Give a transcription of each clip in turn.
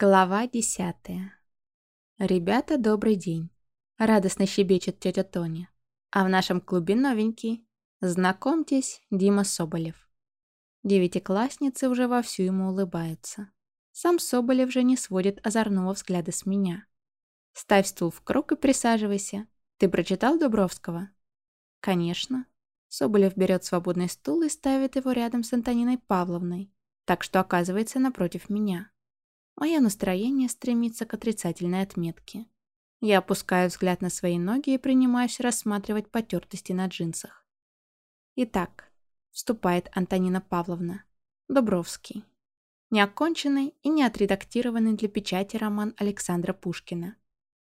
Глава десятая. «Ребята, добрый день!» Радостно щебечет тетя Тоня. А в нашем клубе новенький. Знакомьтесь, Дима Соболев. Девятиклассницы уже вовсю ему улыбаются. Сам Соболев же не сводит озорного взгляда с меня. «Ставь стул в круг и присаживайся. Ты прочитал Дубровского?» «Конечно». Соболев берет свободный стул и ставит его рядом с Антониной Павловной, так что оказывается напротив меня. Мое настроение стремится к отрицательной отметке. Я опускаю взгляд на свои ноги и принимаюсь рассматривать потертости на джинсах. Итак, вступает Антонина Павловна. Дубровский. Неоконченный и не отредактированный для печати роман Александра Пушкина.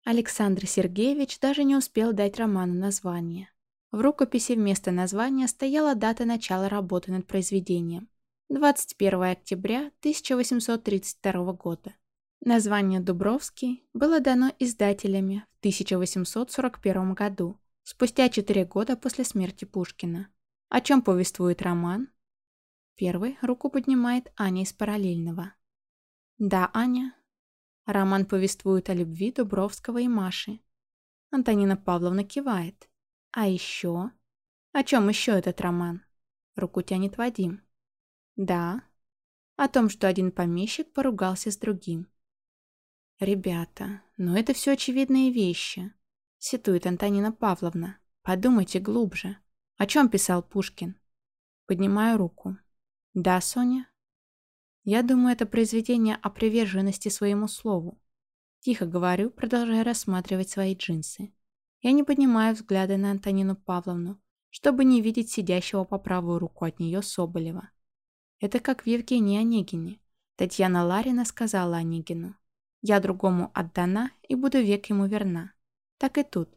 Александр Сергеевич даже не успел дать роману название. В рукописи вместо названия стояла дата начала работы над произведением 21 октября 1832 года. Название «Дубровский» было дано издателями в 1841 году, спустя четыре года после смерти Пушкина. О чем повествует роман? Первый руку поднимает Аня из параллельного. Да, Аня. Роман повествует о любви Дубровского и Маши. Антонина Павловна кивает. А еще? О чем еще этот роман? Руку тянет Вадим. Да. О том, что один помещик поругался с другим. Ребята, ну это все очевидные вещи. Ситует Антонина Павловна. Подумайте глубже. О чем писал Пушкин? Поднимаю руку. Да, Соня? Я думаю, это произведение о приверженности своему слову. Тихо говорю, продолжая рассматривать свои джинсы. Я не поднимаю взгляды на Антонину Павловну, чтобы не видеть сидящего по правую руку от нее Соболева. Это как в Евгении Онегине. Татьяна Ларина сказала Онегину. «Я другому отдана и буду век ему верна». Так и тут.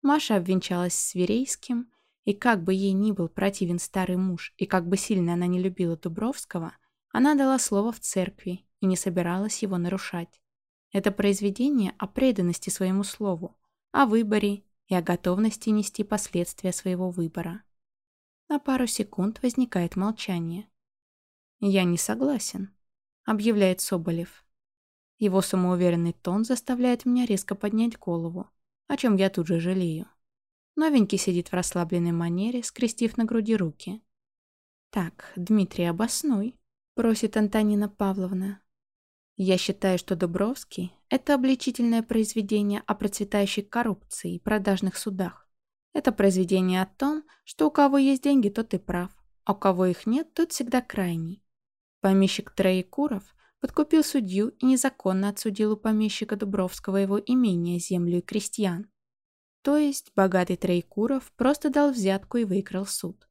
Маша обвенчалась с Верейским, и как бы ей ни был противен старый муж, и как бы сильно она не любила Дубровского, она дала слово в церкви и не собиралась его нарушать. Это произведение о преданности своему слову, о выборе и о готовности нести последствия своего выбора. На пару секунд возникает молчание. «Я не согласен», — объявляет Соболев. Его самоуверенный тон заставляет меня резко поднять голову, о чем я тут же жалею. Новенький сидит в расслабленной манере, скрестив на груди руки. «Так, Дмитрий, обоснуй», — просит Антонина Павловна. «Я считаю, что Дубровский — это обличительное произведение о процветающей коррупции и продажных судах. Это произведение о том, что у кого есть деньги, тот и прав, а у кого их нет, тот всегда крайний. Помещик Троекуров подкупил судью и незаконно отсудил у помещика Дубровского его имение, землю и крестьян. То есть богатый Троекуров просто дал взятку и выиграл суд.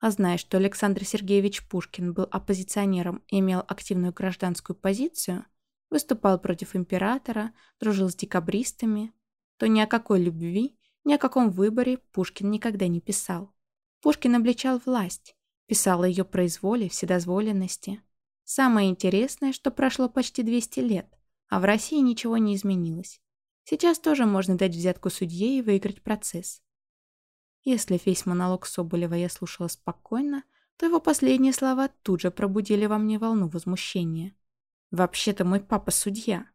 А зная, что Александр Сергеевич Пушкин был оппозиционером и имел активную гражданскую позицию, выступал против императора, дружил с декабристами, то ни о какой любви, ни о каком выборе Пушкин никогда не писал. Пушкин обличал власть, писал о ее произволе, вседозволенности, Самое интересное, что прошло почти 200 лет, а в России ничего не изменилось. Сейчас тоже можно дать взятку судье и выиграть процесс. Если весь монолог Соболева я слушала спокойно, то его последние слова тут же пробудили во мне волну возмущения. Вообще-то мой папа судья.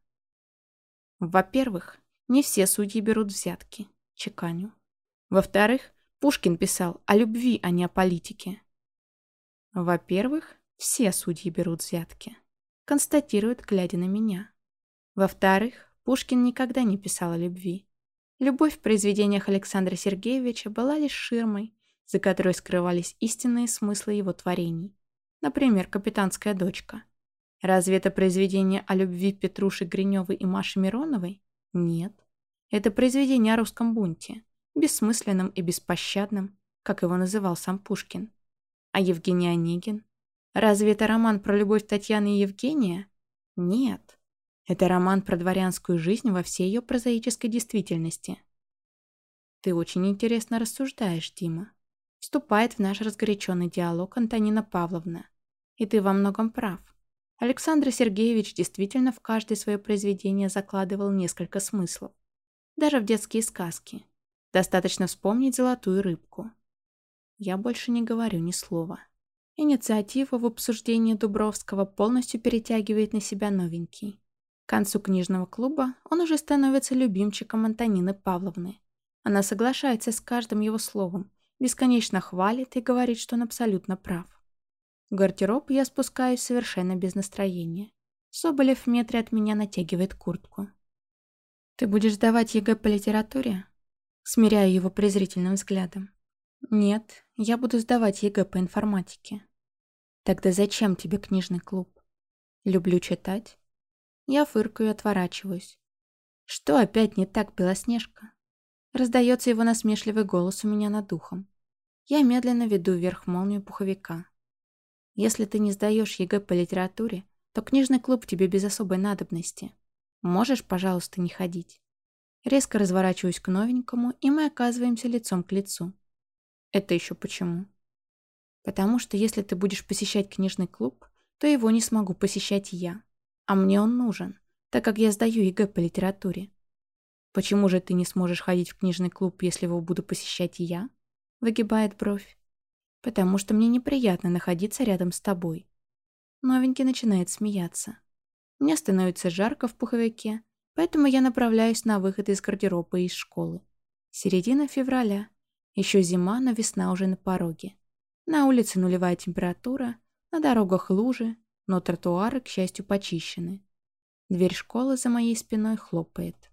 Во-первых, не все судьи берут взятки, чеканю. Во-вторых, Пушкин писал о любви, а не о политике. Во-первых, все судьи берут взятки. Констатирует, глядя на меня. Во-вторых, Пушкин никогда не писал о любви. Любовь в произведениях Александра Сергеевича была лишь ширмой, за которой скрывались истинные смыслы его творений. Например, «Капитанская дочка». Разве это произведение о любви Петруши Гриневой и Маши Мироновой? Нет. Это произведение о русском бунте, бессмысленном и беспощадном, как его называл сам Пушкин. А Евгений Онегин? Разве это роман про любовь Татьяны и Евгения? Нет. Это роман про дворянскую жизнь во всей ее прозаической действительности. Ты очень интересно рассуждаешь, Дима. Вступает в наш разгоряченный диалог Антонина Павловна. И ты во многом прав. Александр Сергеевич действительно в каждое свое произведение закладывал несколько смыслов. Даже в детские сказки. Достаточно вспомнить «Золотую рыбку». Я больше не говорю ни слова. Инициатива в обсуждении Дубровского полностью перетягивает на себя новенький. К концу книжного клуба он уже становится любимчиком Антонины Павловны. Она соглашается с каждым его словом, бесконечно хвалит и говорит, что он абсолютно прав. В гардероб я спускаюсь совершенно без настроения. Соболев в метре от меня натягивает куртку. «Ты будешь сдавать ЕГЭ по литературе?» Смеряю его презрительным взглядом. «Нет, я буду сдавать ЕГЭ по информатике». «Тогда зачем тебе книжный клуб?» «Люблю читать». Я фыркаю и отворачиваюсь. «Что опять не так, Белоснежка?» Раздается его насмешливый голос у меня над ухом. Я медленно веду вверх молнию пуховика. «Если ты не сдаешь ЕГЭ по литературе, то книжный клуб тебе без особой надобности. Можешь, пожалуйста, не ходить?» Резко разворачиваюсь к новенькому, и мы оказываемся лицом к лицу. Это еще почему? Потому что если ты будешь посещать книжный клуб, то его не смогу посещать я. А мне он нужен, так как я сдаю ЕГЭ по литературе. Почему же ты не сможешь ходить в книжный клуб, если его буду посещать я? Выгибает бровь. Потому что мне неприятно находиться рядом с тобой. Новенький начинает смеяться. Мне становится жарко в пуховике, Поэтому я направляюсь на выход из гардероба и из школы. Середина февраля. Еще зима, но весна уже на пороге. На улице нулевая температура, на дорогах лужи, но тротуары, к счастью, почищены. Дверь школы за моей спиной хлопает.